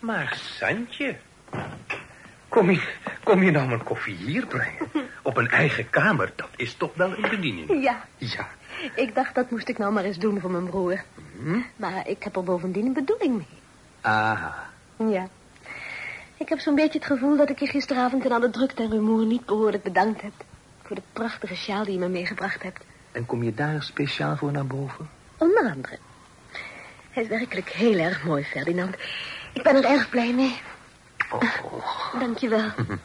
Maar Santje, kom je, kom je nou mijn koffie hier brengen? Op een eigen kamer, dat is toch wel een bediening? Ja, Ja. ik dacht dat moest ik nou maar eens doen voor mijn broer. Hm? Maar ik heb er bovendien een bedoeling mee. Aha. Ja. Ik heb zo'n beetje het gevoel dat ik je gisteravond in alle drukte en rumoer niet behoorlijk bedankt heb. Voor de prachtige sjaal die je me meegebracht hebt. En kom je daar speciaal voor naar boven? Onder andere. Hij is werkelijk heel erg mooi, Ferdinand. Ik ben er erg blij mee. Oh. Dankjewel.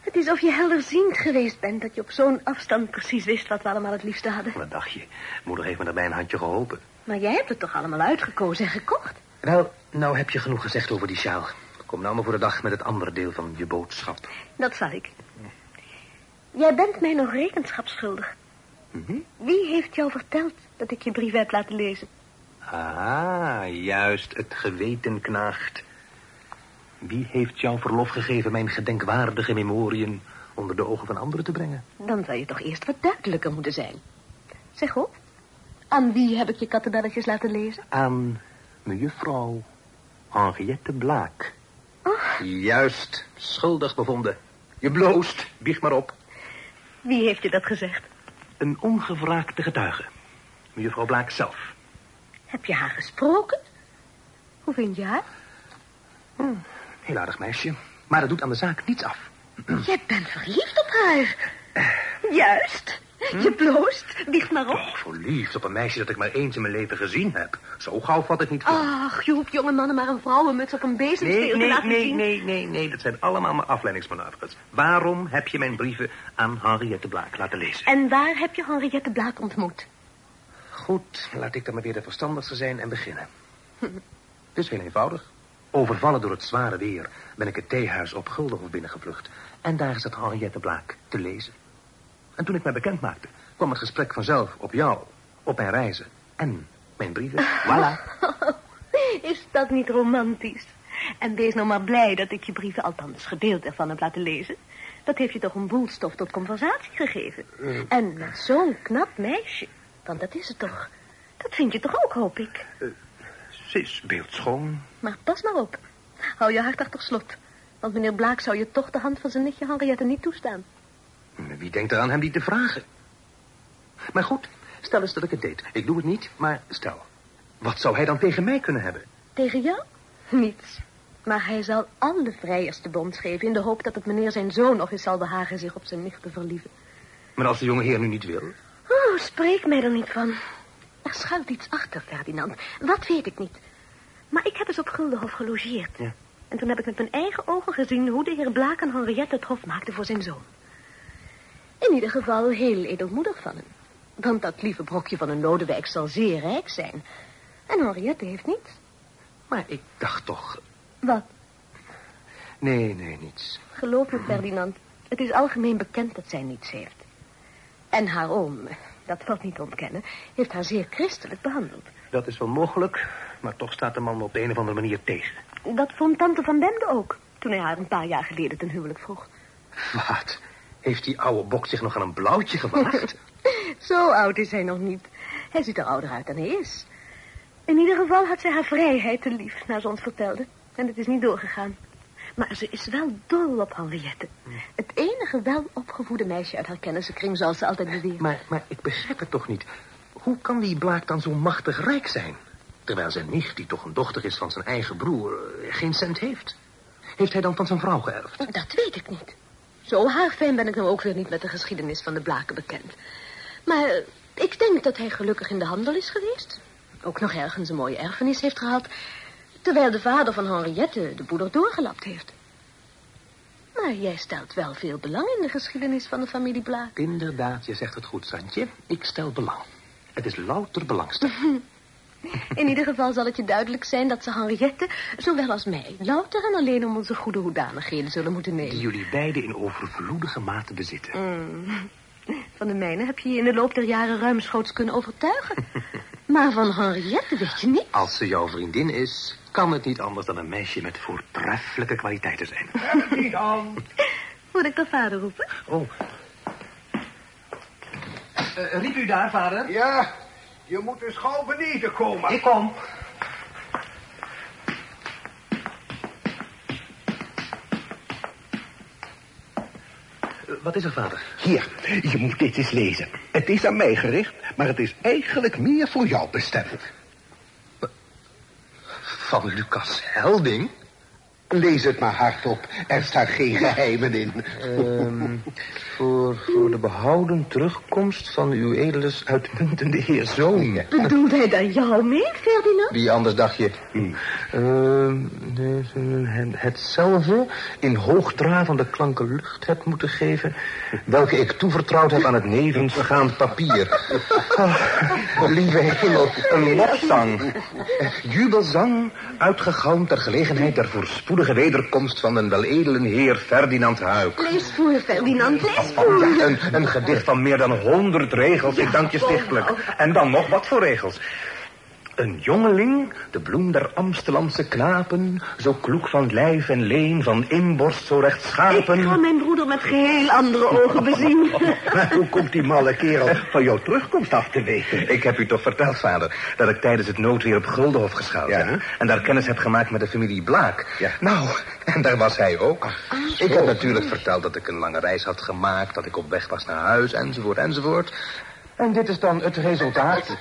Het is of je helderziend geweest bent... dat je op zo'n afstand precies wist wat we allemaal het liefste hadden. Wat dacht je? Moeder heeft me daarbij een handje geholpen. Maar jij hebt het toch allemaal uitgekozen en gekocht? Wel, nou heb je genoeg gezegd over die sjaal. Kom nou maar voor de dag met het andere deel van je boodschap. Dat zal ik. Jij bent mij nog rekenschap schuldig. Mhm. Wie heeft jou verteld dat ik je brief heb laten lezen? Ah, juist, het geweten knaagt. Wie heeft jou verlof gegeven mijn gedenkwaardige memoriën onder de ogen van anderen te brengen? Dan zou je toch eerst wat duidelijker moeten zijn. Zeg op. Aan wie heb ik je kattenbelletjes laten lezen? Aan mejuffrouw Henriette Blaak. Oh, Juist, schuldig bevonden. Je bloost, bieg maar op. wie heeft je dat gezegd? Een ongevraagde getuige. Mejuffrouw Blaak zelf. Heb je haar gesproken? Hoe vind je haar? Heel aardig meisje, maar dat doet aan de zaak niets af. Jij bent verliefd op haar. Juist. Je bloost. Biecht maar op. Toch, verliefd op een meisje dat ik maar eens in mijn leven gezien heb. Zo gauw vat ik niet van. Ach, je hoeft jonge mannen maar een vrouwenmuts op een bezemsteel Nee, te nee, laten nee, zien. nee, nee, nee. Dat zijn allemaal mijn afleidingsmanoeuvres. Waarom heb je mijn brieven aan Henriette Blaak laten lezen? En waar heb je Henriette Blaak ontmoet? Goed, laat ik dan maar weer de verstandigste zijn en beginnen. Het is heel eenvoudig. Overvallen door het zware weer ben ik het theehuis op Guldenhof binnengevlucht. En daar zat Henriette Blaak te lezen. En toen ik mij bekend maakte, kwam het gesprek vanzelf op jou, op mijn reizen en mijn brieven. Voilà. Is dat niet romantisch? En wees nou maar blij dat ik je brieven, althans gedeeld ervan, heb laten lezen. Dat heeft je toch een boel stof tot conversatie gegeven. En met zo'n knap meisje, want dat is het toch. Dat vind je toch ook, hoop ik. Ze is beeldschoon. Maar pas maar op. Hou je hart achter slot. Want meneer Blaak zou je toch de hand van zijn nichtje Henriette niet toestaan. Wie denkt er aan hem die te vragen? Maar goed, stel eens dat ik het deed. Ik doe het niet, maar stel. Wat zou hij dan tegen mij kunnen hebben? Tegen jou? Niets. Maar hij zal alle vrijers de bond geven... in de hoop dat het meneer zijn zoon nog eens zal behagen zich op zijn nicht te verlieven. Maar als de jonge heer nu niet wil... Oh, spreek mij er niet van. Er schuilt iets achter, Ferdinand. Wat weet ik niet. Maar ik heb eens op Guldenhof gelogeerd. Ja. En toen heb ik met mijn eigen ogen gezien... hoe de heer Blaak en Henriette het hof maakten voor zijn zoon. In ieder geval heel edelmoedig van hem. Want dat lieve brokje van een Lodewijk zal zeer rijk zijn. En Henriette heeft niets. Maar ik dacht toch... Wat? Nee, nee, niets. Geloof me, Ferdinand. Het is algemeen bekend dat zij niets heeft. En haar oom, dat valt niet te ontkennen, heeft haar zeer christelijk behandeld. Dat is wel mogelijk, maar toch staat de man me op de een of andere manier tegen. Dat vond tante van Bemde ook, toen hij haar een paar jaar geleden ten huwelijk vroeg. Wat? Heeft die oude bok zich nog aan een blauwtje gewaagd? Zo oud is hij nog niet. Hij ziet er ouder uit dan hij is. In ieder geval had zij haar vrijheid te lief, naar ze ons vertelde. En het is niet doorgegaan. Maar ze is wel dol op Henriette. Het enige welopgevoede meisje uit haar kennissenkring, zoals ze altijd beweert. maar, maar ik begrijp het toch niet. Hoe kan die Blaak dan zo machtig rijk zijn? Terwijl zijn nicht, die toch een dochter is van zijn eigen broer, geen cent heeft. Heeft hij dan van zijn vrouw geërfd? Dat weet ik niet. Zo haarfijn ben ik nou ook weer niet met de geschiedenis van de Blaken bekend. Maar eh, ik denk dat hij gelukkig in de handel is geweest. Ook nog ergens een mooie erfenis heeft gehad. Terwijl de vader van Henriette de boel er doorgelapt heeft. Maar jij stelt wel veel belang in de geschiedenis van de familie Blaak. Inderdaad, je zegt het goed, Santje. Ik stel belang. Het is louter belangstelling. In ieder geval zal het je duidelijk zijn dat ze Henriette, zowel als mij, louter en alleen om onze goede hoedanigheden zullen moeten Die nemen. jullie beiden in overvloedige mate bezitten. Mm. Van de mijne heb je je in de loop der jaren ruimschoots kunnen overtuigen. Maar van Henriette weet je niet. Als ze jouw vriendin is, kan het niet anders dan een meisje met voortreffelijke kwaliteiten zijn. Niet aan. Moet ik de vader roepen? Oh. Uh, riep u daar, vader? Ja, je moet dus gauw beneden komen. Ik kom. Eh, wat is er, vader? Hier, je moet dit eens lezen. Het is aan mij gericht, maar het is eigenlijk meer voor jou bestemd. Van Lucas Helding? Lees het maar hardop. Er staan geen geheimen in. Ehm, voor, voor de behouden terugkomst van uw edeles uitmuntende heer zoon. Bedoelt hij dan jou mee, Ferdinand? Wie anders dacht je? Ehm, nee, het- hetzelfde in hoogdravende klanken lucht heb moeten geven... welke ik toevertrouwd heb aan het nevensgaand papier. Lieve hemel, een lofzang. Jubelzang, uitgegalmd ter gelegenheid der voorspoedige wederkomst... van een weledelen heer Ferdinand Huik. Lees voor, Ferdinand, lees voor. Ja, een, een gedicht van meer dan honderd regels. Ik dank je stichtelijk. En dan nog wat voor regels. Een jongeling, de bloem der Amstelandse knapen... zo kloek van lijf en leen, van inborst zo Ik rechtschapen... ga mijn broeder met geheel andere ogen bezien. Maar hoe komt die malle kerel van jouw terugkomst af te weten? Ik heb u toch verteld, vader, dat ik tijdens het noodweer op Guldenhof geschuild Ja. heb. En daar kennis heb gemaakt met de familie Blaak. Ja. Nou, en daar was hij ook. ik heb natuurlijk verteld dat ik een lange reis had gemaakt, dat ik op weg was naar huis, enzovoort, enzovoort. En dit is dan het resultaat.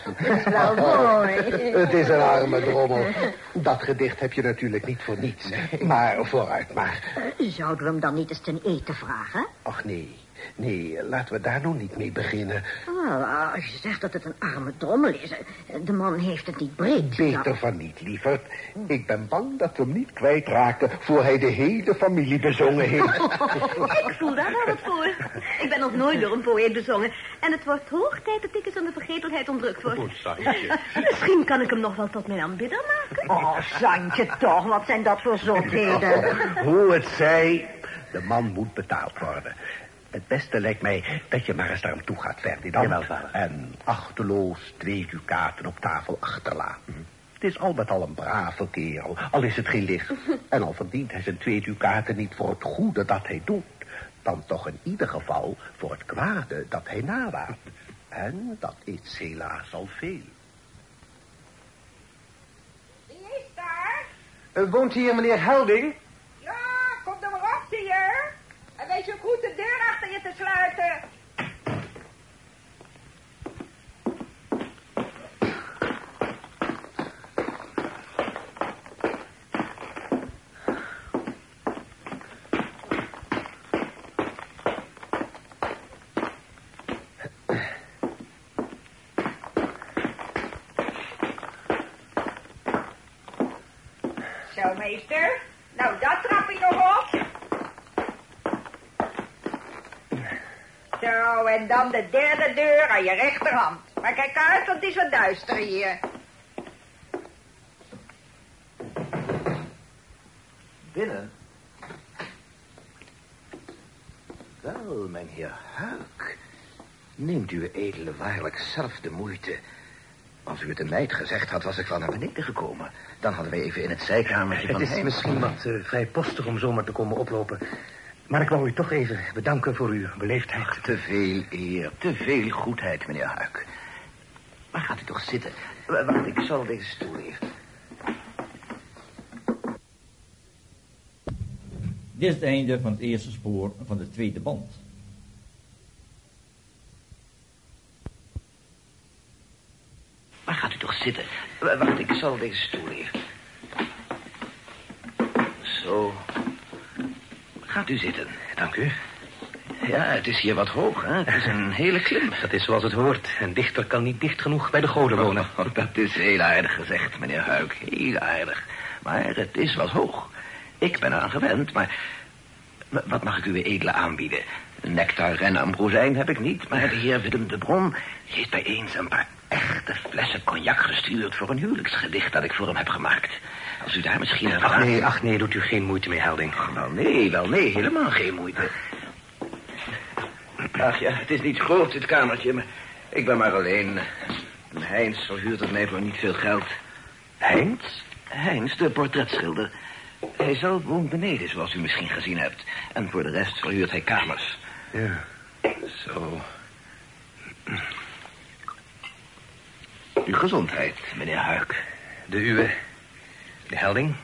Wel mooi. Het is een arme drommel. Dat gedicht heb je natuurlijk niet voor niets. Maar vooruit maar. Zouden we hem dan niet eens ten eten vragen? Ach nee, nee, laten we daar nog niet mee beginnen. Ah, als je zegt dat het een arme drommel is, eh, de man heeft het niet breed. Beter van niet, lieverd. Ik ben bang dat we hem niet kwijtraken... voor hij de hele familie bezongen heeft. Ik voel daar wel wat voor. Ik ben nog nooit door een poëet bezongen. En het wordt hoog tijd dat ik eens aan de vergetelheid ontrukt word. Misschien kan ik hem nog wel tot mijn aanbidder maken. Oh, Santje toch, wat zijn dat voor zotheden? Hoe het zij, de man moet betaald worden. Het beste lijkt mij dat je maar eens naar hem toe gaat, Ferdinand. Jawel, vader. En achterloos twee ducaten op tafel achterlaten. Het is al met al een brave kerel, al is het geen licht. En al verdient hij zijn twee ducaten niet voor het goede dat hij doet... dan toch in ieder geval voor het kwade dat hij nalaat. En dat is helaas al veel. Wie is daar? Eh, woont hier meneer Helding? Ja, kom er maar op, zie je. En wees ook goed de deur achter je te sluiten. Meester. Nou, dat trap je nog op. Zo, en dan de derde deur aan je rechterhand. Maar kijk uit, want het is wat duister hier. Binnen. Wel, mijn heer Huik. Neemt uw edele waarlijk zelf de moeite. Als u het een meid gezegd had, was ik wel naar beneden gekomen. Dan hadden we even in het zijkamertje Het van is hem- misschien wat eh, vrijpostig om zomaar te komen oplopen. Maar ik wou u toch even bedanken voor uw beleefdheid. Te veel eer, te veel goedheid, meneer Huik. Maar gaat u toch zitten. Wacht, ik zal deze stoel even. Dit is het einde van het eerste spoor van de tweede band. Maar gaat u toch zitten. Wacht, ik zal deze stoel even. Zo. Gaat u zitten. Dank u. Ja, het is hier wat hoog, hè? Het is een hele klim. Dat is zoals het hoort. Een dichter kan niet dicht genoeg bij de goden wonen. Oh, dat is heel aardig gezegd, meneer Huik. Heel aardig. Maar het is wat hoog. Ik ben eraan gewend, maar... Wat mag ik uw edele aanbieden? Nectar en ambrozijn heb ik niet, maar de heer Willem de Bron heeft mij eens een paar echte flessen cognac gestuurd voor een huwelijksgedicht dat ik voor hem heb gemaakt. Als u daar misschien een Ach nee, ach nee, doet u geen moeite mee, Helding. Wel nee, wel nee, helemaal geen moeite. Ach ja, het is niet groot, dit kamertje, maar ik ben maar alleen. En Heinz verhuurt het mij voor niet veel geld. Heinz? Heinz, de portretschilder. Hij zelf woont beneden, zoals u misschien gezien hebt. En voor de rest verhuurt hij kamers. Ja. Zo. Uw gezondheid, meneer Huik. De uwe, de Helding.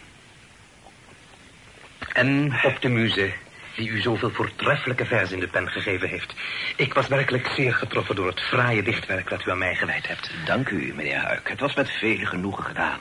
En op de muze, die u zoveel voortreffelijke verzen in de pen gegeven heeft. Ik was werkelijk zeer getroffen door het fraaie dichtwerk dat u aan mij gewijd hebt. Dank u, meneer Huik. Het was met vele genoegen gedaan.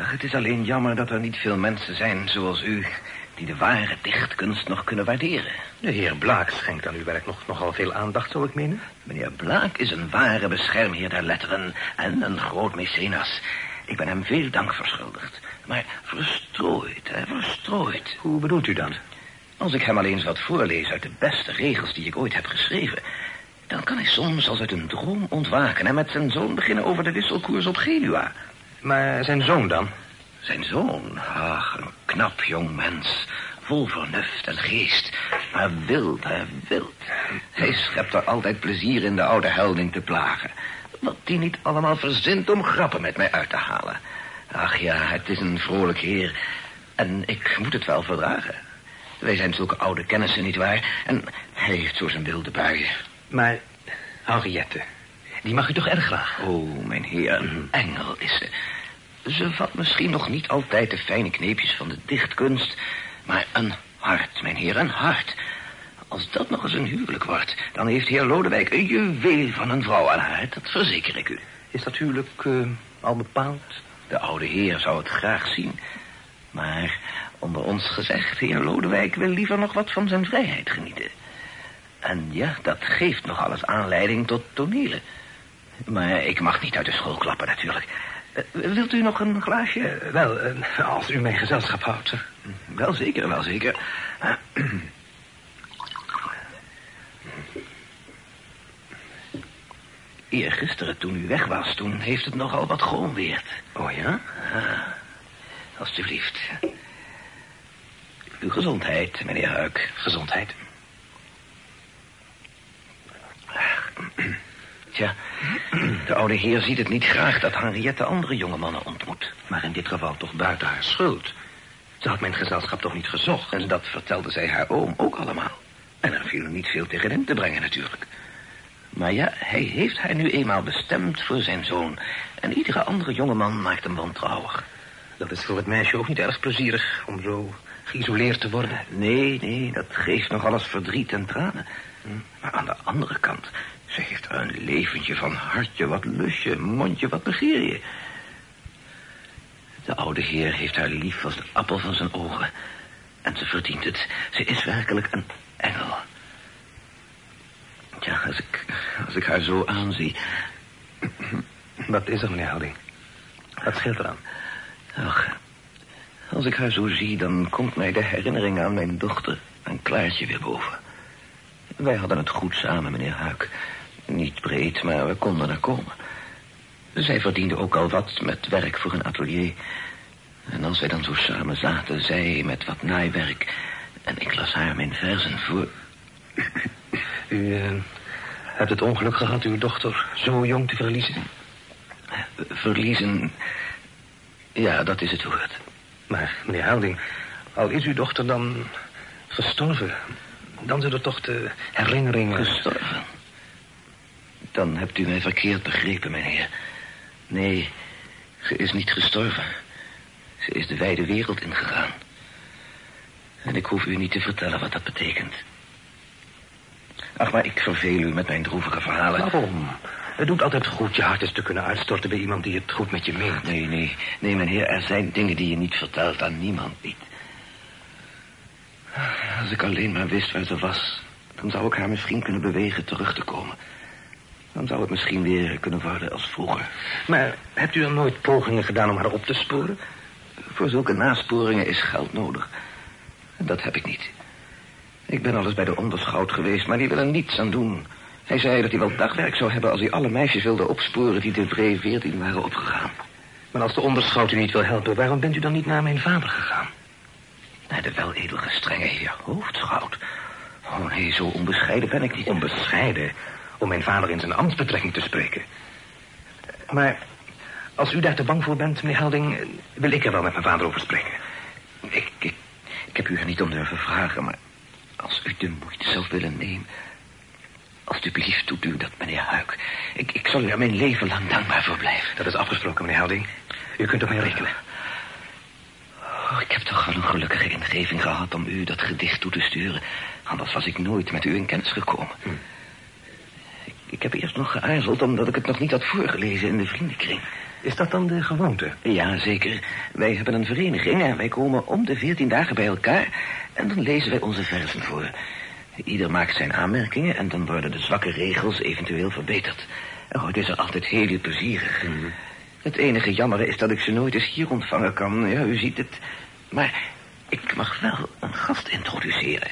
Ach, het is alleen jammer dat er niet veel mensen zijn zoals u... die de ware dichtkunst nog kunnen waarderen. De heer Blaak schenkt aan uw werk nog, nogal veel aandacht, zou ik menen. Meneer Blaak is een ware beschermheer der letteren en een groot mecenas. Ik ben hem veel dank verschuldigd. Maar verstrooid, hè, verstrooid. Hoe bedoelt u dat? Als ik hem alleen eens wat voorlees uit de beste regels die ik ooit heb geschreven... dan kan hij soms als uit een droom ontwaken... en met zijn zoon beginnen over de wisselkoers op Genua. Maar zijn zoon dan? Zijn zoon? Ach, een knap jong mens. Vol vernuft en geest. Maar wild, hè, wild. Hij schept er altijd plezier in de oude helding te plagen. Wat die niet allemaal verzint om grappen met mij uit te halen. Ach ja, het is een vrolijk heer. En ik moet het wel verdragen. Wij zijn zulke oude kennissen, nietwaar? En hij heeft zo zijn wilde buien. Maar Henriette, die mag u toch erg graag? Oh, mijn heer, een engel is ze. Ze vat misschien nog niet altijd de fijne kneepjes van de dichtkunst... maar een hart, mijn heer, een hart. Als dat nog eens een huwelijk wordt... dan heeft heer Lodewijk een juweel van een vrouw aan haar. Dat verzeker ik u. Is dat huwelijk eh, al bepaald? De oude heer zou het graag zien. Maar onder ons gezegd, heer Lodewijk wil liever nog wat van zijn vrijheid genieten. En ja, dat geeft nog alles aanleiding tot tonelen. Maar ik mag niet uit de school klappen natuurlijk. Eh, wilt u nog een glaasje? Eh, wel, eh, als u mijn gezelschap houdt. sir. Wel zeker, wel zeker. Eergisteren toen u weg was, toen heeft het nogal wat geonweerd. Oh ja? Ah, alsjeblieft. Uw gezondheid, meneer Huik. Gezondheid. Tja, de oude heer ziet het niet graag dat Henriette andere jonge mannen ontmoet. Maar in dit geval toch buiten haar schuld. Ze had mijn gezelschap toch niet gezocht? En dat vertelde zij haar oom ook allemaal. En er viel niet veel tegen in te brengen natuurlijk. Maar ja, hij heeft haar nu eenmaal bestemd voor zijn zoon. En iedere andere jongeman maakt hem wantrouwig. Dat is voor het meisje ook niet erg plezierig om zo geïsoleerd te worden. Nee, nee, dat geeft nog alles verdriet en tranen. Maar aan de andere kant, ze heeft er een leventje van hartje wat lusje, mondje wat begeer je. De oude heer heeft haar lief als de appel van zijn ogen. En ze verdient het. Ze is werkelijk een engel. Ja, als ik, als ik haar zo aanzie... Wat is er, meneer Houding? Wat scheelt eraan? Ach, als ik haar zo zie, dan komt mij de herinnering aan mijn dochter en Klaartje weer boven. Wij hadden het goed samen, meneer Huik. Breed, maar we konden er komen. Zij verdiende ook al wat met werk voor een atelier. En als wij dan zo samen zaten, zij met wat naaiwerk... en ik las haar mijn verzen voor... U eh, hebt het ongeluk gehad uw dochter zo jong te verliezen? Verliezen... Ja, dat is het woord. Maar, meneer Houding, al is uw dochter dan gestorven... dan zullen toch de herinneringen... Gestorven? Dan hebt u mij verkeerd begrepen, meneer. Nee, ze is niet gestorven. Ze is de wijde wereld ingegaan. En ik hoef u niet te vertellen wat dat betekent. Ach, maar ik verveel u met mijn droevige verhalen. Waarom? Het doet altijd goed je hart eens te kunnen uitstorten bij iemand die het goed met je meent. Nee, nee, nee, meneer, er zijn dingen die je niet vertelt aan niemand niet. Als ik alleen maar wist waar ze was, dan zou ik haar misschien kunnen bewegen terug te komen. Dan zou het misschien weer kunnen worden als vroeger. Maar hebt u dan nooit pogingen gedaan om haar op te sporen? Voor zulke nasporingen is geld nodig. En dat heb ik niet. Ik ben al eens bij de onderschout geweest, maar die wil er niets aan doen. Hij zei dat hij wel dagwerk zou hebben als hij alle meisjes wilde opsporen die de Vree 14 waren opgegaan. Maar als de onderschout u niet wil helpen, waarom bent u dan niet naar mijn vader gegaan? Naar de weledel gestrenge heer hoofdschout. Oh nee, zo onbescheiden ben ik niet. Onbescheiden? Om mijn vader in zijn ambtsbetrekking te spreken. Maar als u daar te bang voor bent, meneer Helding... wil ik er wel met mijn vader over spreken. Ik, ik, ik heb u er niet om durven vragen, maar als u de moeite zou willen nemen... Alsjeblieft doet u dat, meneer Huik. Ik, ik zal u er mijn leven lang dankbaar voor blijven. Dat is afgesproken, meneer Helding. U kunt op mij rekenen. Oh, ik heb toch wel een gelukkige ingeving gehad om u dat gedicht toe te sturen. Anders was ik nooit met u in kennis gekomen. Ik, ik heb eerst nog geaarzeld omdat ik het nog niet had voorgelezen in de vriendenkring. Is dat dan de gewoonte? Ja, zeker. Wij hebben een vereniging en wij komen om de veertien dagen bij elkaar... en dan lezen wij onze versen voor. Ieder maakt zijn aanmerkingen en dan worden de zwakke regels eventueel verbeterd. Oh, het is er altijd heel plezierig. Het enige jammer is dat ik ze nooit eens hier ontvangen kan. Ja, u ziet het. Maar ik mag wel een gast introduceren.